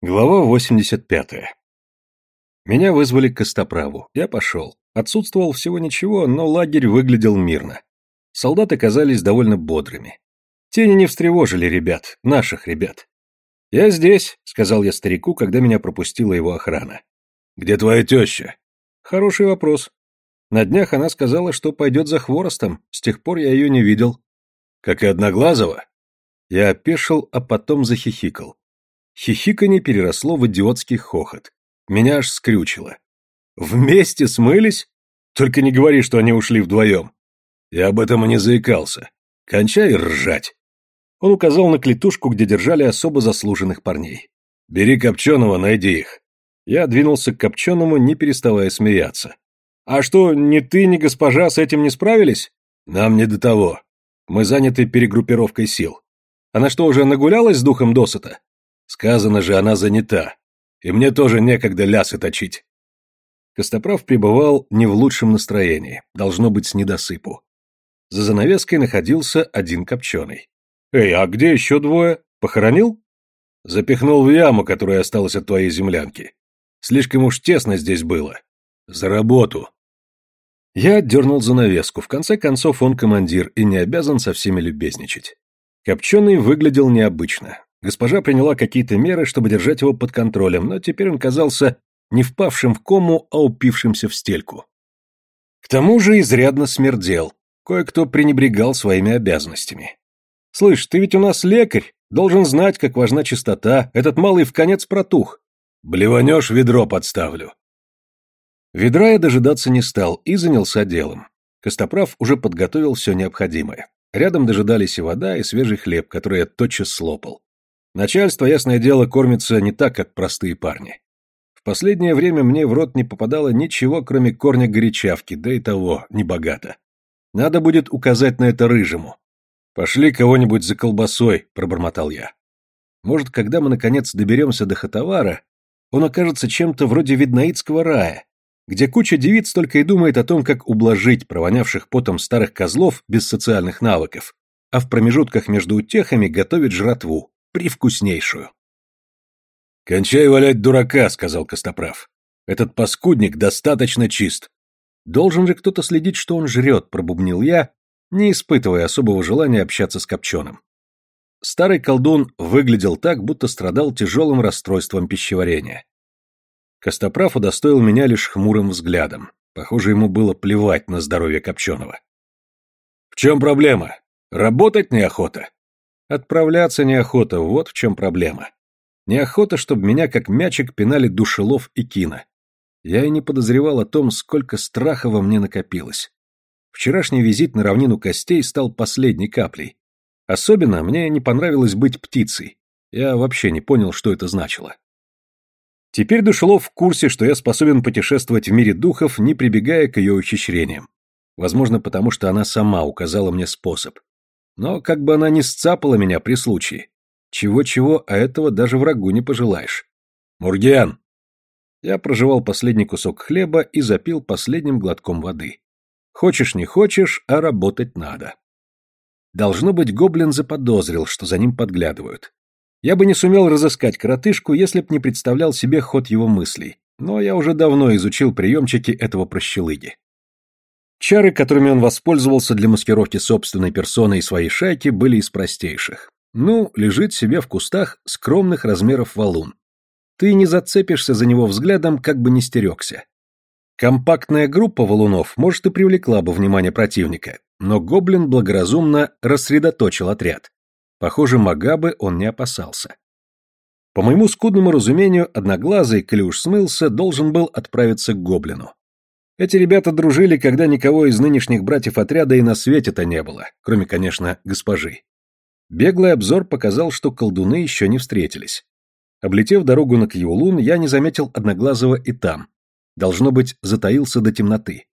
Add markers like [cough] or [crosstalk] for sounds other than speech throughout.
Глава 85. Меня вызвали к Костоправу. Я пошел. Отсутствовал всего ничего, но лагерь выглядел мирно. Солдаты казались довольно бодрыми. Тени не встревожили ребят, наших ребят. «Я здесь», — сказал я старику, когда меня пропустила его охрана. «Где твоя теща?» «Хороший вопрос. На днях она сказала, что пойдет за хворостом. С тех пор я ее не видел». «Как и Одноглазого?» Я опешил, а потом захихикал. Хихиканье переросло в идиотский хохот. Меня аж скрючило. «Вместе смылись? Только не говори, что они ушли вдвоем». Я об этом и не заикался. Кончай ржать. Он указал на клетушку, где держали особо заслуженных парней. «Бери Копченого, найди их». Я двинулся к Копченому, не переставая смеяться. «А что, ни ты, ни госпожа с этим не справились?» «Нам не до того. Мы заняты перегруппировкой сил. Она что, уже нагулялась с духом досыта?» Сказано же, она занята. И мне тоже некогда лясы точить. Костоправ пребывал не в лучшем настроении, должно быть с недосыпу. За занавеской находился один копченый. «Эй, а где еще двое? Похоронил?» «Запихнул в яму, которая осталась от твоей землянки. Слишком уж тесно здесь было. За работу!» Я дернул занавеску. В конце концов, он командир и не обязан со всеми любезничать. Копченый выглядел необычно. Госпожа приняла какие-то меры, чтобы держать его под контролем, но теперь он казался не впавшим в кому, а упившимся в стельку. К тому же изрядно смердел. Кое-кто пренебрегал своими обязанностями. «Слышь, ты ведь у нас лекарь, должен знать, как важна чистота, этот малый в конец протух». «Блеванешь, ведро подставлю». Ведра я дожидаться не стал и занялся делом. Костоправ уже подготовил все необходимое. Рядом дожидались и вода, и свежий хлеб, который я тотчас слопал. Начальство, ясное дело, кормится не так, как простые парни. В последнее время мне в рот не попадало ничего, кроме корня горячавки, да и того небогато. Надо будет указать на это рыжему. «Пошли кого-нибудь за колбасой», — пробормотал я. Может, когда мы, наконец, доберемся до Хатавара, он окажется чем-то вроде виднаитского рая, где куча девиц только и думает о том, как ублажить провонявших потом старых козлов без социальных навыков, а в промежутках между утехами готовит жратву, привкуснейшую. «Кончай валять дурака», — сказал Костоправ. «Этот паскудник достаточно чист». «Должен же кто-то следить, что он жрет», — пробубнил я, не испытывая особого желания общаться с Копченым. Старый колдун выглядел так, будто страдал тяжелым расстройством пищеварения. Костоправ удостоил меня лишь хмурым взглядом. Похоже, ему было плевать на здоровье Копченого. «В чем проблема? Работать неохота?» Отправляться неохота, вот в чем проблема. Неохота, чтобы меня как мячик пинали душелов и кино. Я и не подозревал о том, сколько страха во мне накопилось. Вчерашний визит на равнину костей стал последней каплей. Особенно мне не понравилось быть птицей. Я вообще не понял, что это значило. Теперь Душелов в курсе, что я способен путешествовать в мире духов, не прибегая к ее ухищрениям. Возможно, потому что она сама указала мне способ. Но как бы она ни сцапала меня при случае. Чего-чего, а этого даже врагу не пожелаешь. Мургиан! Я прожевал последний кусок хлеба и запил последним глотком воды. Хочешь не хочешь, а работать надо. Должно быть, гоблин заподозрил, что за ним подглядывают. Я бы не сумел разыскать коротышку, если б не представлял себе ход его мыслей, но я уже давно изучил приемчики этого прощелыги. Чары, которыми он воспользовался для маскировки собственной персоны и своей шайки, были из простейших. Ну, лежит себе в кустах скромных размеров валун. Ты не зацепишься за него взглядом, как бы не стерегся. Компактная группа валунов, может, и привлекла бы внимание противника, но гоблин благоразумно рассредоточил отряд. Похоже, Магабы он не опасался. По моему скудному разумению, Одноглазый, коли уж смылся, должен был отправиться к гоблину. Эти ребята дружили, когда никого из нынешних братьев отряда и на свете-то не было, кроме, конечно, госпожи. Беглый обзор показал, что колдуны еще не встретились. Облетев дорогу на Кьюлун, я не заметил Одноглазого и там. Должно быть, затаился до темноты.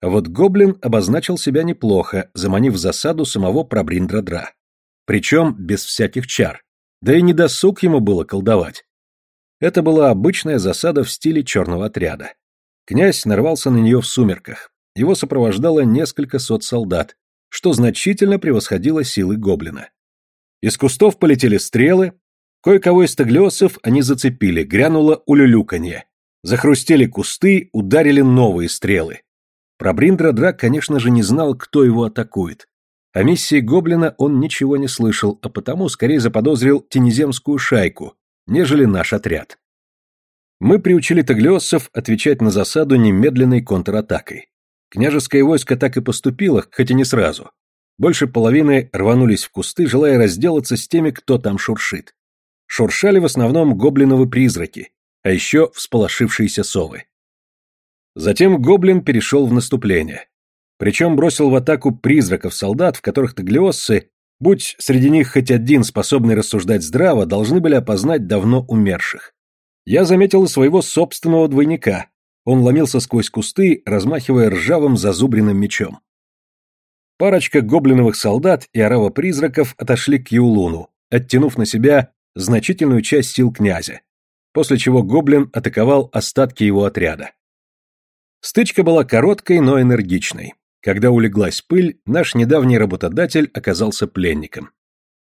А вот гоблин обозначил себя неплохо, заманив в засаду самого Прабриндра-Дра. Причем без всяких чар. Да и не досуг ему было колдовать. Это была обычная засада в стиле черного отряда. Князь нарвался на нее в сумерках. Его сопровождало несколько сот солдат, что значительно превосходило силы гоблина. Из кустов полетели стрелы, Кое-кого из таглиоссов они зацепили, грянуло улюлюканье. Захрустели кусты, ударили новые стрелы. Про Бриндра конечно же, не знал, кто его атакует. О миссии Гоблина он ничего не слышал, а потому скорее заподозрил тенеземскую шайку, нежели наш отряд. Мы приучили таглиоссов отвечать на засаду немедленной контратакой. Княжеское войско так и поступило, хоть и не сразу. Больше половины рванулись в кусты, желая разделаться с теми, кто там шуршит. Шуршали в основном гоблиновы призраки, а еще всполошившиеся совы. Затем гоблин перешел в наступление. Причем бросил в атаку призраков-солдат, в которых таглиоссы, будь среди них хоть один способный рассуждать здраво, должны были опознать давно умерших. Я заметил своего собственного двойника. Он ломился сквозь кусты, размахивая ржавым зазубренным мечом. Парочка гоблиновых солдат и орава призраков отошли к Юлуну, оттянув на себя значительную часть сил князя, после чего гоблин атаковал остатки его отряда. Стычка была короткой, но энергичной. Когда улеглась пыль, наш недавний работодатель оказался пленником.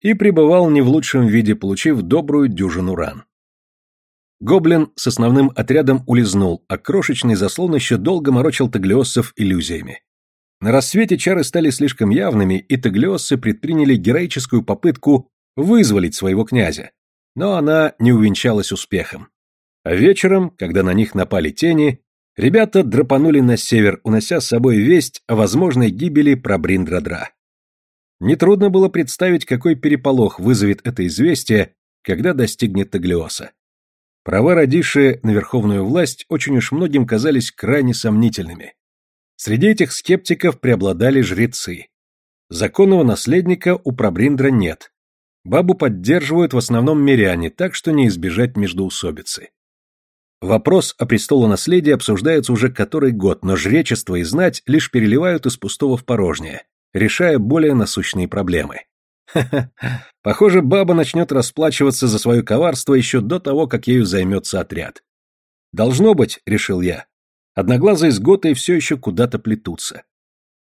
И пребывал не в лучшем виде, получив добрую дюжину ран. Гоблин с основным отрядом улизнул, а крошечный заслон еще долго морочил таглиоссов иллюзиями. На рассвете чары стали слишком явными, и таглиоссы предприняли героическую попытку вызволить своего князя. Но она не увенчалась успехом. А вечером, когда на них напали тени, Ребята драпанули на север, унося с собой весть о возможной гибели Прабриндрадра. Нетрудно было представить, какой переполох вызовет это известие, когда достигнет Таглиоса. Права Радиши на верховную власть очень уж многим казались крайне сомнительными. Среди этих скептиков преобладали жрецы. Законного наследника у Прабриндра нет. Бабу поддерживают в основном миряне, так что не избежать междоусобицы. Вопрос о престолонаследии обсуждается уже который год, но жречество и знать лишь переливают из пустого в порожнее, решая более насущные проблемы. Ха-ха, [laughs] похоже, баба начнет расплачиваться за свое коварство еще до того, как ею займется отряд. Должно быть, решил я. Одноглазые с Готой все еще куда-то плетутся.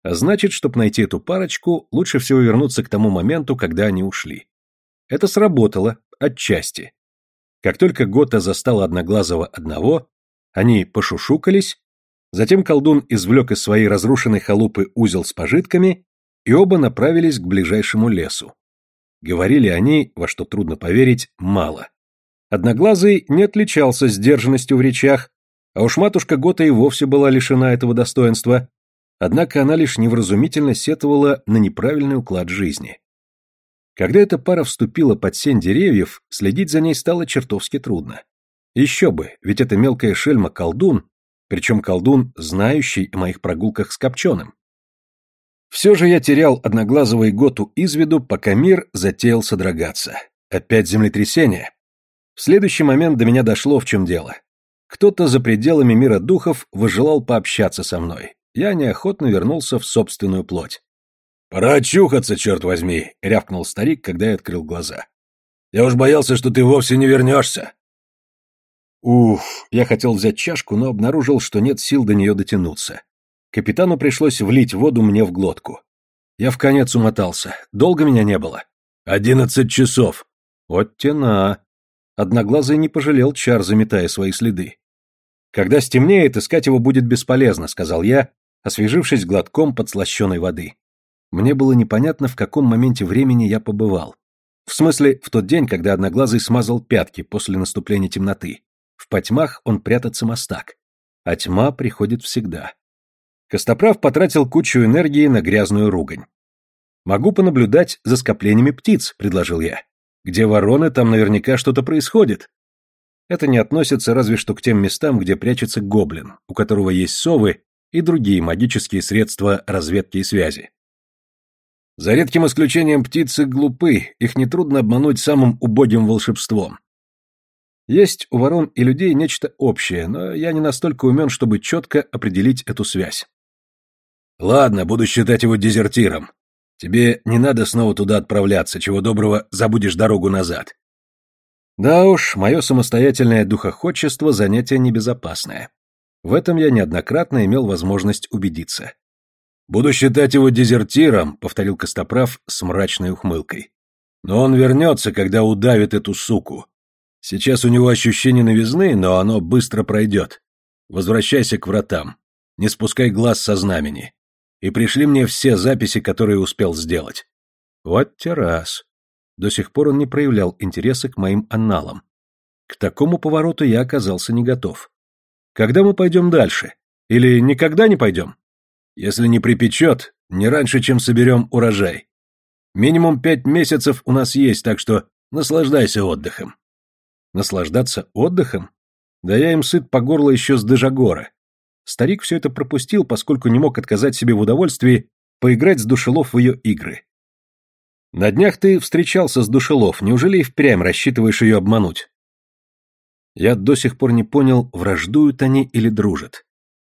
А значит, чтобы найти эту парочку, лучше всего вернуться к тому моменту, когда они ушли. Это сработало, отчасти. Как только Гота застала Одноглазого одного, они пошушукались, затем колдун извлек из своей разрушенной халупы узел с пожитками, и оба направились к ближайшему лесу. Говорили они, во что трудно поверить, мало. Одноглазый не отличался сдержанностью в речах, а уж матушка Гота и вовсе была лишена этого достоинства, однако она лишь невразумительно сетовала на неправильный уклад жизни. Когда эта пара вступила под сень деревьев, следить за ней стало чертовски трудно. Еще бы, ведь это мелкая шельма колдун, причем колдун, знающий о моих прогулках с Копченым. Все же я терял одноглазого Иготу из виду, пока мир затеял содрогаться. Опять землетрясение. В следующий момент до меня дошло, в чем дело. Кто-то за пределами мира духов выжелал пообщаться со мной. Я неохотно вернулся в собственную плоть. «Пора очухаться, черт возьми!» — рявкнул старик, когда я открыл глаза. «Я уж боялся, что ты вовсе не вернешься!» Уф, я хотел взять чашку, но обнаружил, что нет сил до нее дотянуться. Капитану пришлось влить воду мне в глотку. Я в конец умотался. Долго меня не было. «Одиннадцать часов!» Вот тена. Одноглазый не пожалел чар, заметая свои следы. «Когда стемнеет, искать его будет бесполезно», — сказал я, освежившись глотком подслащенной воды. Мне было непонятно, в каком моменте времени я побывал. В смысле, в тот день, когда Одноглазый смазал пятки после наступления темноты. В потьмах он прятаться мастак. А тьма приходит всегда. Костоправ потратил кучу энергии на грязную ругань. «Могу понаблюдать за скоплениями птиц», — предложил я. «Где вороны, там наверняка что-то происходит». Это не относится разве что к тем местам, где прячется гоблин, у которого есть совы и другие магические средства разведки и связи. За редким исключением птицы глупы, их нетрудно обмануть самым убогим волшебством. Есть у ворон и людей нечто общее, но я не настолько умен, чтобы четко определить эту связь. Ладно, буду считать его дезертиром. Тебе не надо снова туда отправляться, чего доброго забудешь дорогу назад. Да уж, мое самостоятельное духоходчество занятие небезопасное. В этом я неоднократно имел возможность убедиться. «Буду считать его дезертиром», — повторил Костоправ с мрачной ухмылкой. Но он вернется, когда удавит эту суку. Сейчас у него ощущение новизны, но оно быстро пройдет. Возвращайся к вратам. Не спускай глаз со знамени. И пришли мне все записи, которые успел сделать. Вот те раз. До сих пор он не проявлял интереса к моим анналам. К такому повороту я оказался не готов. Когда мы пойдем дальше? Или никогда не пойдем? Если не припечет, не раньше, чем соберем урожай. Минимум пять месяцев у нас есть, так что наслаждайся отдыхом. Наслаждаться отдыхом? Да я им сыт по горло еще с Дежагора. Старик все это пропустил, поскольку не мог отказать себе в удовольствии поиграть с Душелов в ее игры. На днях ты встречался с Душелов, неужели и впрямь рассчитываешь ее обмануть? Я до сих пор не понял, враждуют они или дружат.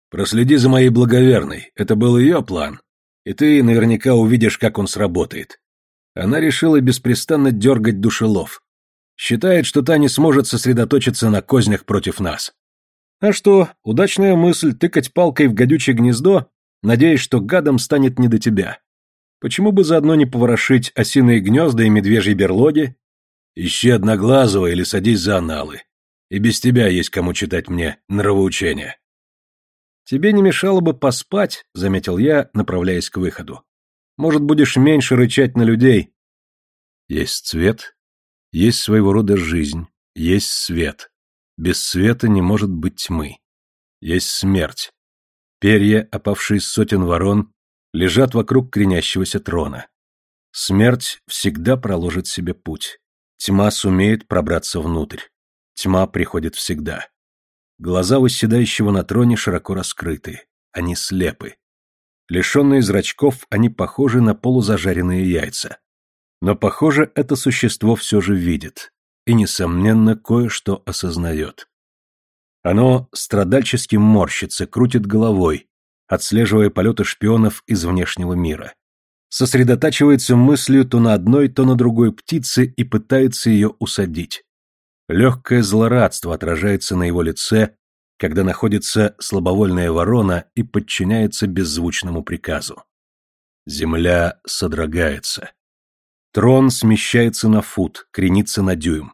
Проследи за моей благоверной, это был ее план, и ты наверняка увидишь, как он сработает. Она решила беспрестанно дергать Душелов. Считает, что та не сможет сосредоточиться на кознях против нас. А что, удачная мысль тыкать палкой в гадючее гнездо, надеясь, что гадом станет не до тебя. Почему бы заодно не поворошить осиные гнезда и медвежьи берлоги? Ищи одноглазого или садись за аналы. И без тебя есть кому читать мне нравоучения. Тебе не мешало бы поспать, заметил я, направляясь к выходу. Может, будешь меньше рычать на людей. Есть цвет, есть своего рода жизнь, есть свет. Без света не может быть тьмы. Есть смерть. Перья, опавшие с сотен ворон, лежат вокруг кренящегося трона. Смерть всегда проложит себе путь. Тьма сумеет пробраться внутрь. Тьма приходит всегда. Глаза восседающего на троне широко раскрыты. Они слепы. Лишенные зрачков, они похожи на полузажаренные яйца. Но, похоже, это существо все же видит. И, несомненно, кое-что осознает. Оно страдальчески морщится, крутит головой, отслеживая полеты шпионов из внешнего мира. Сосредотачивается мыслью то на одной, то на другой птице и пытается ее усадить. Легкое злорадство отражается на его лице, когда находится слабовольная ворона и подчиняется беззвучному приказу. Земля содрогается. Трон смещается на фут, кренится на дюйм.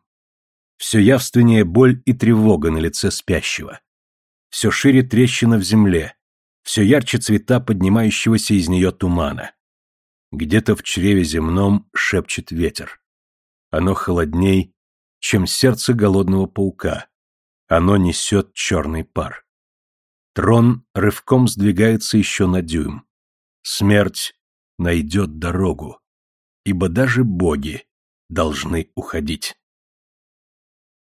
Все явственнее боль и тревога на лице спящего. Все шире трещина в земле, все ярче цвета поднимающегося из нее тумана. Где-то в чреве земном шепчет ветер. Оно холодней, чем сердце голодного паука. Оно несет черный пар. Трон рывком сдвигается еще на дюйм. Смерть найдет дорогу, ибо даже боги должны уходить.